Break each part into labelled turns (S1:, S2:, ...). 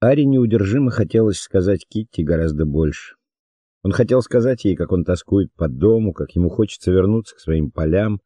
S1: Ари неудержимо хотелось сказать Китти гораздо больше. Он хотел сказать ей, как он тоскует по дому, как ему хочется вернуться к своим полям.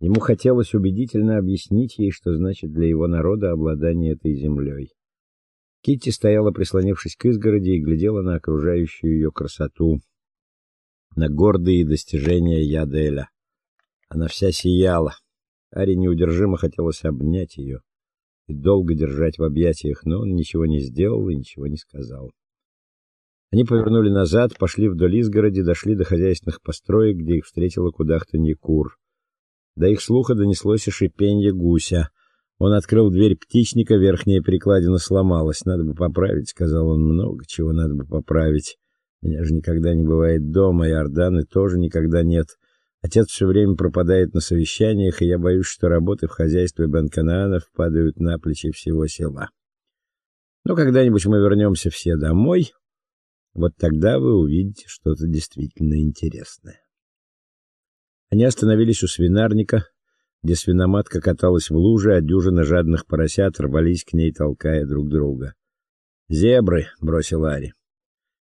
S1: Ему хотелось убедительно объяснить ей, что значит для его народа обладание этой землей. Китти стояла, прислонившись к изгороди, и глядела на окружающую ее красоту, на гордые достижения Яделя. Она вся сияла. Ари неудержимо хотелось обнять ее и долго держать в объятиях, но он ничего не сделал и ничего не сказал. Они повернули назад, пошли вдоль изгороди, дошли до хозяйственных построек, где их встретила кудахтанье кур. До их слуха донеслось и шипенье гуся. Он открыл дверь птичника, верхняя перекладина сломалась. Надо бы поправить, сказал он. Много чего надо бы поправить. Меня же никогда не бывает дома, и Орданы тоже никогда нет. Отец все время пропадает на совещаниях, и я боюсь, что работы в хозяйстве Бен-Канаанов падают на плечи всего села. Но когда-нибудь мы вернемся все домой, вот тогда вы увидите что-то действительно интересное. Они остановились у свинарника, где свиноматка каталась в луже, а дюжина жадных поросят рвались к ней, толкая друг друга. "Зебры", бросил Ари.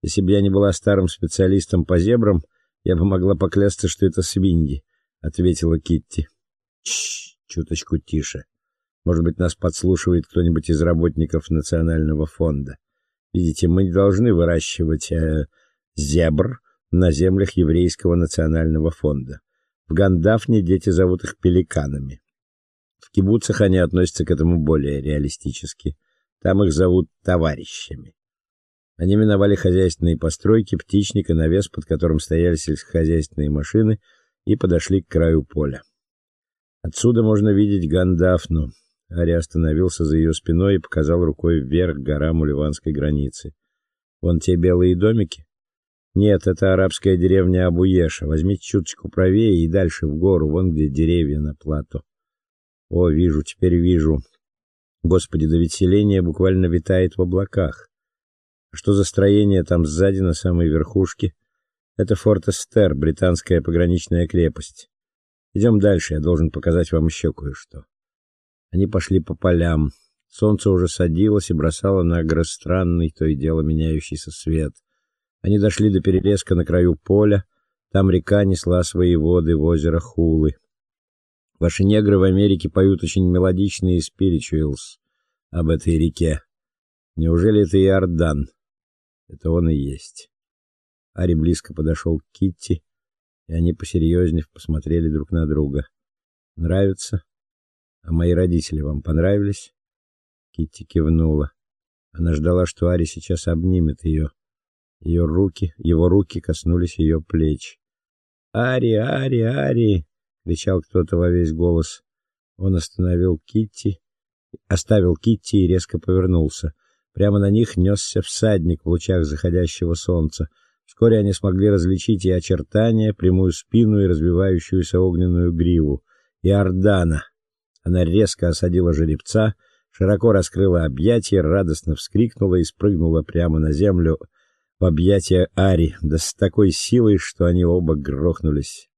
S1: "Если бы я не была старым специалистом по зебрам, я бы могла поклясться, что это свиньи", ответила Китти. Чш, чуточку тише. Может быть, нас подслушивает кто-нибудь из работников национального фонда. Видите, мы не должны выращивать э, зебр на землях еврейского национального фонда. В Гандафне дети зовут их пеликанами. В кибуцах они относятся к этому более реалистически. Там их зовут товарищами. Они миновали хозяйственные постройки, птичник и навес, под которым стояли сельскохозяйственные машины, и подошли к краю поля. Отсюда можно видеть Гандафну, Ари остановился за ее спиной и показал рукой вверх к горам у ливанской границы. Вон те белые домики? Нет, это арабская деревня Абуеша. Возьмите чуточку правее и дальше в гору, вон где деревья на плато. О, вижу, теперь вижу. Господи, да ведь селение буквально витает в облаках. Что за строение там сзади на самой верхушке? Это форт Эстер, британская пограничная крепость. Идем дальше, я должен показать вам еще кое-что. Они пошли по полям. Солнце уже садилось и бросало на горы странный, то и дело меняющийся свет. Они дошли до перелеска на краю поля. Там река несла свои воды в озеро Хулы. Ваши негры в Америке поют очень мелодичные спиричуэлс об этой реке. Неужели это Иордан? Это он и есть. Ари близко подошел к Китти, и они посерьезнее посмотрели друг на друга. Нравится? А мои родители вам понравились? Китти кивнула. Она ждала, что Ари сейчас обнимет ее. Ее руки, его руки коснулись ее плеч. "Ари, Ари, Ари!" кричал кто-то во весь голос. Он остановил Китти, оставил Китти и резко повернулся. Прямо на них несся всадник в лучах заходящего солнца. Вскоре они смогли различить и очертания, прямую спину и развивающуюся огненную гриву. Иордана. Она резко осадила жеребца, широко раскрыла объятия, радостно вскрикнула и спрыгнула прямо на землю в объятия Ари, да с такой силой, что они оба грохнулись.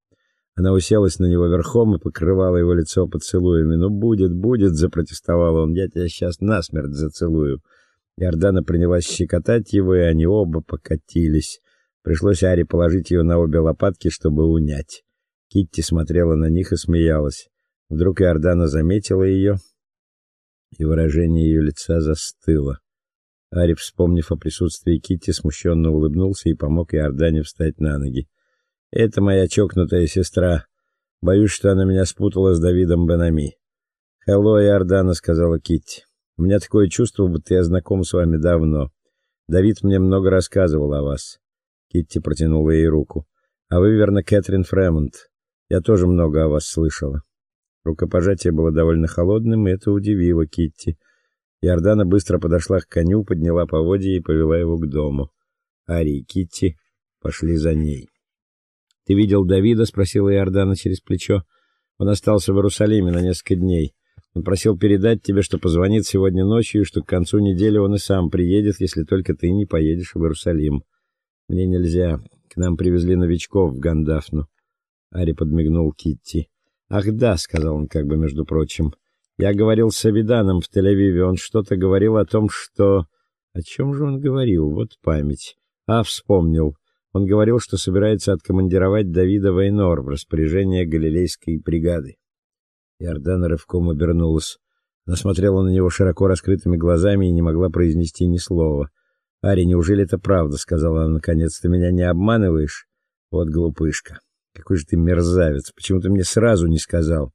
S1: Она уселась на него верхом и покрывала его лицо поцелуями. "Ну будет, будет", запротестовал он. "Я тебя сейчас насмерть зацелую". Иордана принялась щекотать его, и они оба покатились. Пришлось Ари положить ее на обе лопатки, чтобы унять. Китти смотрела на них и смеялась. Вдруг Иордана заметила ее, и выражение ее лица застыло. Ари, вспомнив о присутствии Китти, смущенно улыбнулся и помог Иордане встать на ноги. Это моя чокнутая сестра. Боюсь, что она меня спутала с Давидом Бенами. "Хелло, Иордана", сказала Китти. "У меня такое чувство, будто я знаком с вами давно. Давид мне много рассказывал о вас". Китти протянула ей руку. "А вы, верно, Кэтрин Фремонт. Я тоже много о вас слышала". Рукопожатие было довольно холодным, и это удивило Китти. Иордана быстро подошла к коню, подняла поводья и повела его к дому. Ари и Китти пошли за ней. Ты видел Давида, спросила Иордана через плечо. Он остался в Иерусалиме на несколько дней. Он просил передать тебе, что позвонит сегодня ночью, и что к концу недели он и сам приедет, если только ты не поедешь в Иерусалим. Мне нельзя. К нам привезли новичков в Гандафну. Ари подмигнул Китти. Ах да, сказал он как бы между прочим. Я говорил с Авиданом в Тель-Авиве, он что-то говорил о том, что О чем же он говорил? Вот память. А, вспомнил. Он говорил, что собирается откомандировать Давида Вейнор в распоряжение галилейской бригады. Иордана рывком обернулась. Она смотрела на него широко раскрытыми глазами и не могла произнести ни слова. "Ари, неужели это правда?" сказала она наконец. "Ты меня не обманываешь? Вот глупышка. Какой же ты мерзавец. Почему ты мне сразу не сказал?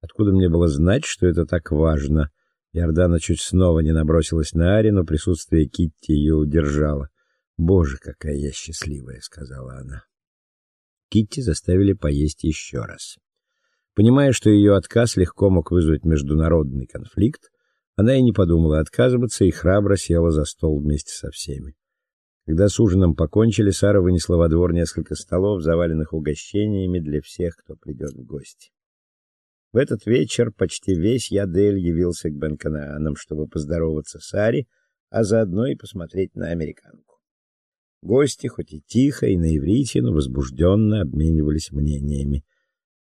S1: Откуда мне было знать, что это так важно?" Иордана чуть снова не набросилась на Ари, но присутствие Китти ее удержало. "Боже, какая я счастливая", сказала она. Китти заставили поесть еще раз. Понимая, что ее отказ легко мог вызвать международный конфликт, она и не подумала отказываться и храбро села за стол вместе со всеми. Когда с ужином покончили, Сара вынесла во двор несколько столов, заваленных угощениями для всех, кто придет в гости. В этот вечер почти весь Ядель явился к Бенканаанам, чтобы поздороваться с Ари, а заодно и посмотреть на американку. Гости, хоть и тихо и на иврите, но возбужденно обменивались мнениями.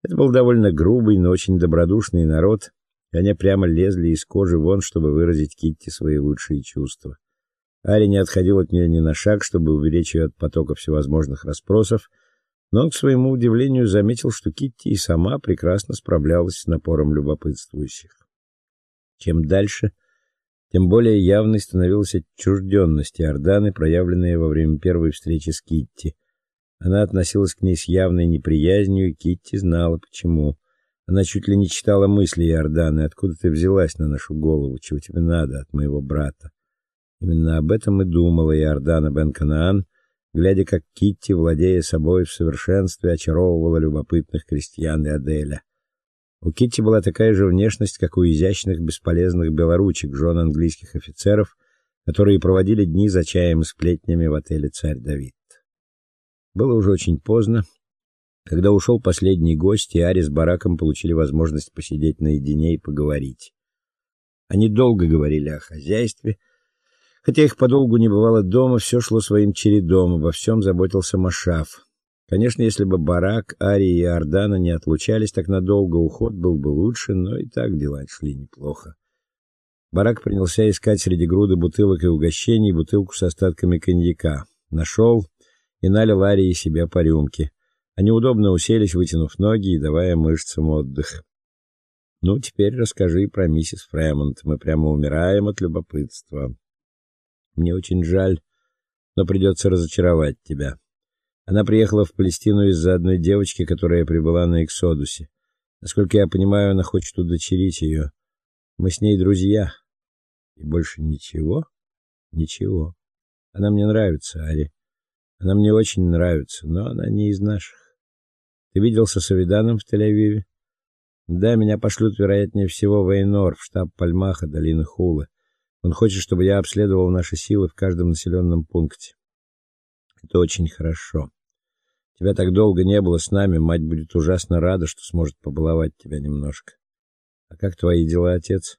S1: Это был довольно грубый, но очень добродушный народ, и они прямо лезли из кожи вон, чтобы выразить Китти свои лучшие чувства. Ари не отходил от нее ни на шаг, чтобы уберечь ее от потока всевозможных расспросов, но он, к своему удивлению, заметил, что Китти и сама прекрасно справлялась с напором любопытствующих. Чем дальше, тем более явной становилась отчужденность Иорданы, проявленная во время первой встречи с Китти. Она относилась к ней с явной неприязнью, и Китти знала почему. Она чуть ли не читала мысли Иорданы: "Откуда ты взялась на нашу голову? Чего тебе надо от моего брата?" Именно об этом и думала Иордана бен-Канаан, глядя, как Китти, владея собой в совершенстве, очаровывала любопытных крестьян и Аделя. У Китти была такая же внешность, как у изящных бесполезных белоручек, жен английских офицеров, которые проводили дни за чаем и сплетнями в отеле Царь Давид. Было уже очень поздно. Когда ушел последний гость, и Ари с Бараком получили возможность посидеть наедине и поговорить. Они долго говорили о хозяйстве, хотя их подолгу не бывало дома, все шло своим чередом, обо всем заботился Машав. Конечно, если бы Барак, Ари и Ордана не отлучались так надолго, уход был бы лучше, но и так дела шли неплохо. Барак принялся искать среди груды бутылок и угощений бутылку с остатками коньяка. Нашел и налил Арии себе по рюмке. Они удобно уселись, вытянув ноги и давая мышцам отдых. Ну, теперь расскажи про миссис Фремонт. Мы прямо умираем от любопытства. Мне очень жаль, но придется разочаровать тебя. Она приехала в Палестину из-за одной девочки, которая прибыла на Эксодусе. Насколько я понимаю, она хочет удочерить ее. Мы с ней друзья. И больше ничего? Ничего. Она мне нравится, Ари. Она мне очень нравится, но она не из наших. Ты виделся с Авиданом в Тель-Авиве? Да, меня пошлют, вероятнее всего, в Эйнор, в штаб Пальмаха, долины Хулы. Он хочет, чтобы я обследовал наши силы в каждом населенном пункте. Это очень хорошо. Тебя так долго не было с нами, мать будет ужасно рада, что сможет побаловать тебя немножко. А как твои дела, отец?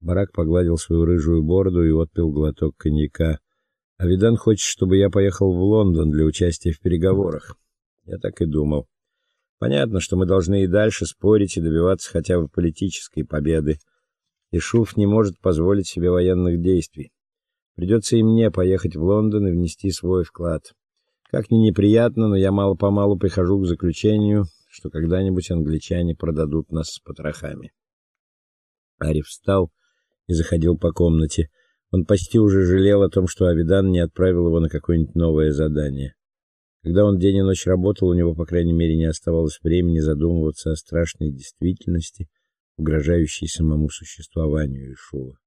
S1: Барак погладил свою рыжую бороду и отпил глоток коньяка. Авидан хочет, чтобы я поехал в Лондон для участия в переговорах. Я так и думал. Понятно, что мы должны и дальше спорить и добиваться хотя бы политической победы. Ишуф не может позволить себе военных действий. Придется и мне поехать в Лондон и внести свой вклад. Как ни неприятно, но я мало-помалу прихожу к заключению, что когда-нибудь англичане продадут нас с потрохами. Ариф встал и заходил по комнате. Он почти уже жалел о том, что Авидан не отправил его на какое-нибудь новое задание. Когда он день и ночь работал, у него, по крайней мере, не оставалось времени задумываться о страшной действительности, угрожающей самому существованию Ишуа.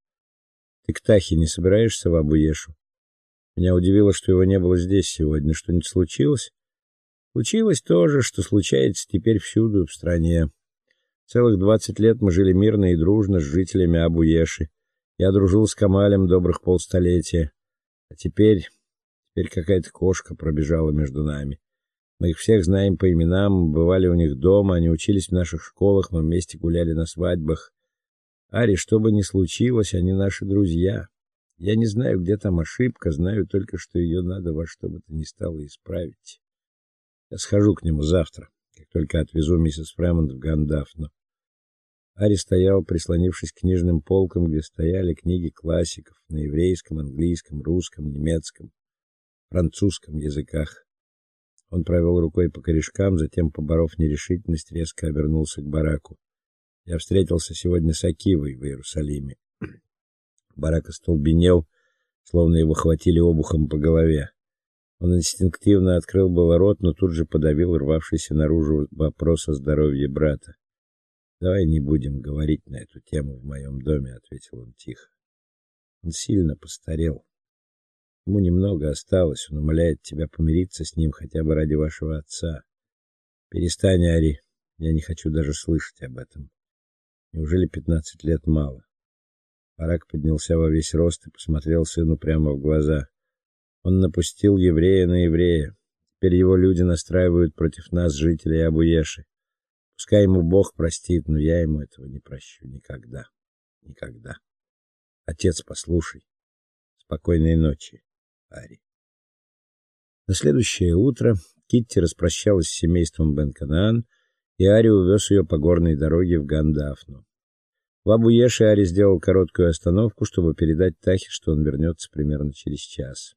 S1: Ты к Тахе не собираешься в Абу-Ешу? Меня удивило, что его не было здесь сегодня. Что-нибудь случилось? Случилось то же, что случается теперь всюду в стране. Целых двадцать лет мы жили мирно и дружно с жителями Абу-Еши. Я дружил с Камалем добрых полстолетия. А теперь, теперь какая-то кошка пробежала между нами. Мы их всех знаем по именам, бывали у них дома, они учились в наших школах, мы вместе гуляли на свадьбах. Ари, что бы ни случилось, они наши друзья. Я не знаю, где там ошибка, знаю только, что ее надо во что бы то ни стало исправить. Я схожу к нему завтра, как только отвезу миссис Фремонт в Гандафну. Ари стоял, прислонившись к книжным полкам, где стояли книги классиков на еврейском, английском, русском, немецком, французском языках. Он провел рукой по корешкам, затем, поборов нерешительность, резко обернулся к бараку. Я встретился сегодня с Акивой в Иерусалиме. Барак остолбенел, словно его хватили обухом по голове. Он инстинктивно открыл было рот, но тут же подавил рвавшийся наружу вопрос о здоровье брата. Давай не будем говорить на эту тему в моем доме, ответил он тихо. Он сильно постарел. Ему немного осталось, он умоляет тебя помириться с ним хотя бы ради вашего отца. Перестань, Ари. Я не хочу даже слышать об этом. Неужели пятнадцать лет мало? Барак поднялся во весь рост и посмотрел сыну прямо в глаза. Он напустил еврея на еврея. Теперь его люди настраивают против нас, жителей Абуеши. Пускай ему Бог простит, но я ему этого не прощу никогда. Никогда. Отец, послушай. Спокойной ночи, Ари. На следующее утро Китти распрощалась с семейством Бен-Канаан, и Ари увез ее по горной дороге в Гандафну. В Абуеше Ари сделал короткую остановку, чтобы передать Тахе, что он вернется примерно через час.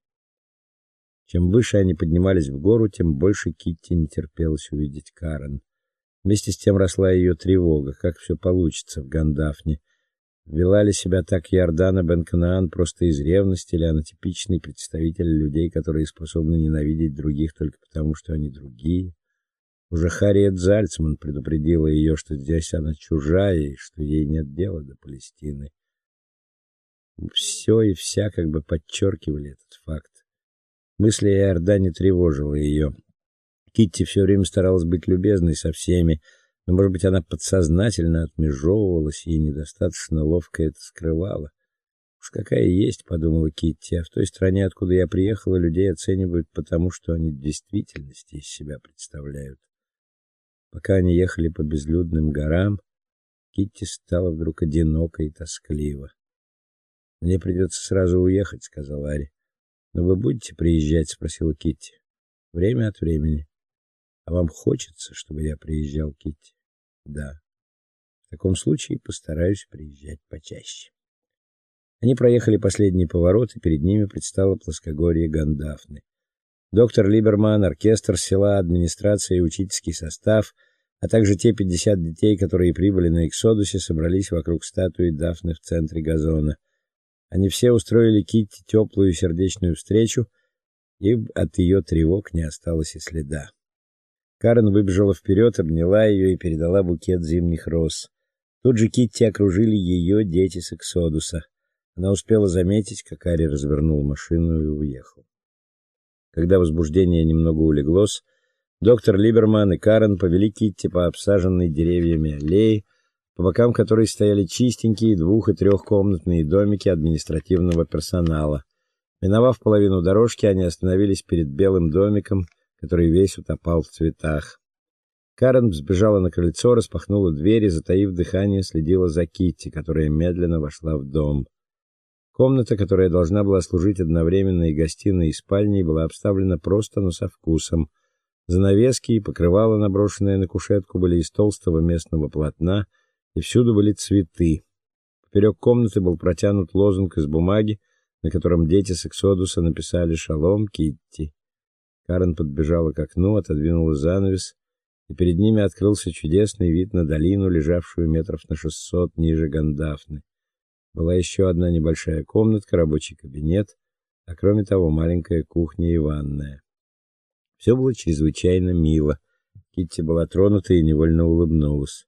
S1: Чем выше они поднимались в гору, тем больше Китти не терпелось увидеть Карен. Вместе с тем росла ее тревога, как все получится в Гандафне. Вела ли себя так Ярдана Бен-Канаан просто из ревности, или она типичный представитель людей, которые способны ненавидеть других только потому, что они другие? Уже Харриет Зальцман предупредила ее, что здесь она чужая и что ей нет дела до Палестины. Все и вся как бы подчеркивали этот факт. Мысли о Иордане тревожила ее. Китти все время старалась быть любезной со всеми, но, может быть, она подсознательно отмежевывалась и недостаточно ловко это скрывала. Уж какая есть, подумала Китти, а в той стране, откуда я приехала, людей оценивают потому, что они в действительности из себя представляют. Пока они ехали по безлюдным горам, Китти стала вдруг одиноко и тоскливо. Мне придется сразу уехать, сказала Ари. Но вы будете приезжать, спросила Китти. Время от времени. А вам хочется, чтобы я приезжал, Китти? Да. В таком случае постараюсь приезжать почаще. Они проехали последний поворот, и перед ними предстало плоскогорье Гандафны. Доктор Либерман, оркестр села, администрация и учительский состав, а также те 50 детей, которые прибыли на Эксодусе, собрались вокруг статуи Дафны в центре газона. Они все устроили Китти теплую сердечную встречу, и от ее тревог не осталось и следа. Карен выбежала вперед, обняла ее и передала букет зимних роз. Тут же Китти окружили ее дети с Эксодуса. Она успела заметить, как Ари развернул машину и уехал. Когда возбуждение немного улеглось, доктор Либерман и Карен повели Китти по обсаженной деревьями аллее, по бокам которой стояли чистенькие двух- и трехкомнатные домики административного персонала. Миновав половину дорожки, они остановились перед белым домиком — который весь утопал в цветах. Карен взбежала на крыльцо, распахнула дверь и, затаив дыхание, следила за Китти, которая медленно вошла в дом. Комната, которая должна была служить одновременно и гостиной, и спальней, была обставлена просто, но со вкусом. Занавески и покрывало, наброшенное на кушетку, были из толстого местного полотна, и всюду были цветы. Поперек комнаты был протянут лозунг из бумаги, на котором дети с Эксодуса написали «Шалом, Китти». Карен подбежала к окну, отодвинула занавес, и перед ними открылся чудесный вид на долину, лежавшую метров на шестьсот ниже Гандафны. Была еще одна небольшая комнатка, рабочий кабинет, а кроме того маленькая кухня и ванная. Все было чрезвычайно мило. Китти была тронута и невольно улыбнулась.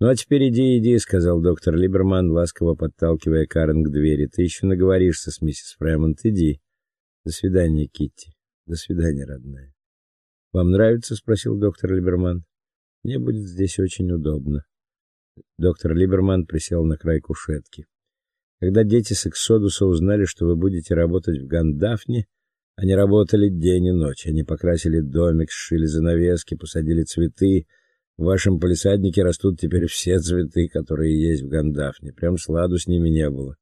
S1: "Ну а теперь иди, иди", сказал доктор Либерман, ласково подталкивая Карен к двери. "Ты еще наговоришься с миссис Фремонт, иди. До свидания, Китти". До свидания, родная. Вам нравится, спросил доктор Либерман. Мне будет здесь очень удобно. Доктор Либерман присел на край кушетки. Когда дети с Эксодуса узнали, что вы будете работать в Гандафне, они работали день и ночь. Они покрасили домик, сшили занавески, посадили цветы. В вашем полисаднике растут теперь все цветы, которые есть в Гандафне. Прям сладу с ними не было.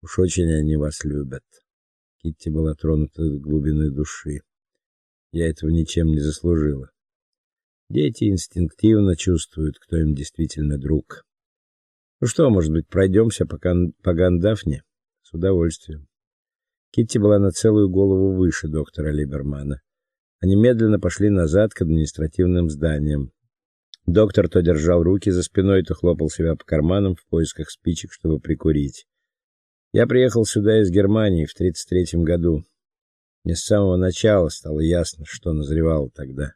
S1: Уж очень они вас любят. Китти была тронута до глубины души. Я этого ничем не заслужила. Дети инстинктивно чувствуют, кто им действительно друг. Ну что, может быть, пройдемся по, по Гандафне? С удовольствием. Китти была на целую голову выше доктора Либермана. Они медленно пошли назад к административным зданиям. Доктор то держал руки за спиной, то хлопал себя по карманам в поисках спичек, чтобы прикурить. Я приехал сюда из Германии в 33 году. Мне с самого начала стало ясно, что назревало тогда.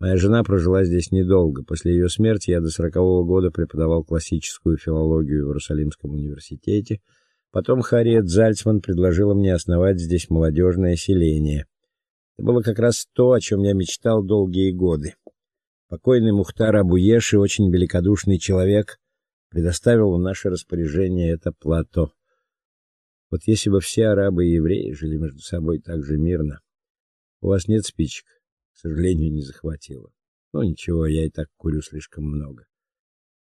S1: Моя жена прожила здесь недолго. После ее смерти я до сорокового года преподавал классическую филологию в Иерусалимском университете. Потом Харриет Зальцман предложила мне основать здесь молодежное селение. Это было как раз то, о чем я мечтал долгие годы. Покойный Мухтар Абуеши, очень великодушный человек, предоставил в наше распоряжение это плато. Вот если бы все арабы и евреи жили между собой так же мирно. У вас нет спичек? К сожалению, не захватила. Ну ничего, я и так курю слишком много.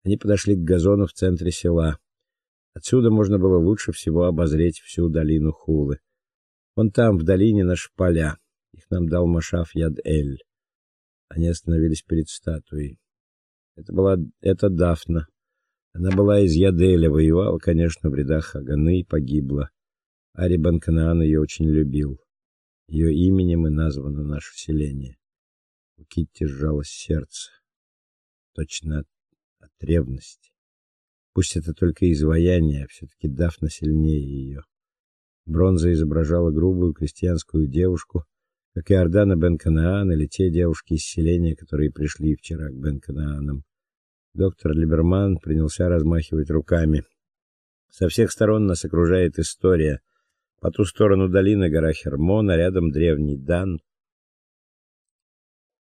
S1: Они подошли к газону в центре села. Отсюда можно было лучше всего обозреть всю долину Хулы. Вон там в долине наши поля. Их нам дал Машаф Яд-Эль. Они остановились перед статуей. Это была это Дафна. Она была из Яделя, воевала, конечно, в рядах Хаганы и погибла. Ари Банканаан ее очень любил. Ее именем и названо наше селение. У Китти сжалось сердце. Точно от, от ревности. Пусть это только изваяние, а все таки Дафна сильнее ее. Бронза изображала грубую крестьянскую девушку, как и Ордана Бен-Канаан или те девушки из селения, которые пришли вчера к Бен-Канаанам. Доктор Либерман принялся размахивать руками. Со всех сторон нас окружает история. По ту сторону долины гора Хермон, а рядом древний Дан.